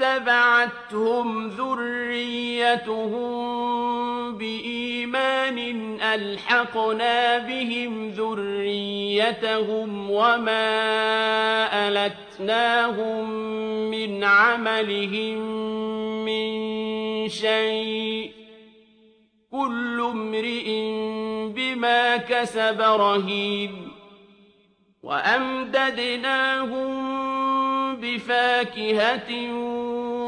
وَاتَّبَعَتْهُمْ ذُرِّيَّتُهُم بِإِيمَانٍ أَلْحَقْنَا بِهِمْ ذُرِّيَّتَهُمْ وَمَا أَلَتْنَاهُم مِّنْ عَمَلِهِم مِّن شَيْءٍ ۚ كُلُّ امْرِئٍ بِمَا كَسَبَ رَهِينٌ وَأَمْدَدْنَاهُم بِفَاكِهَةٍ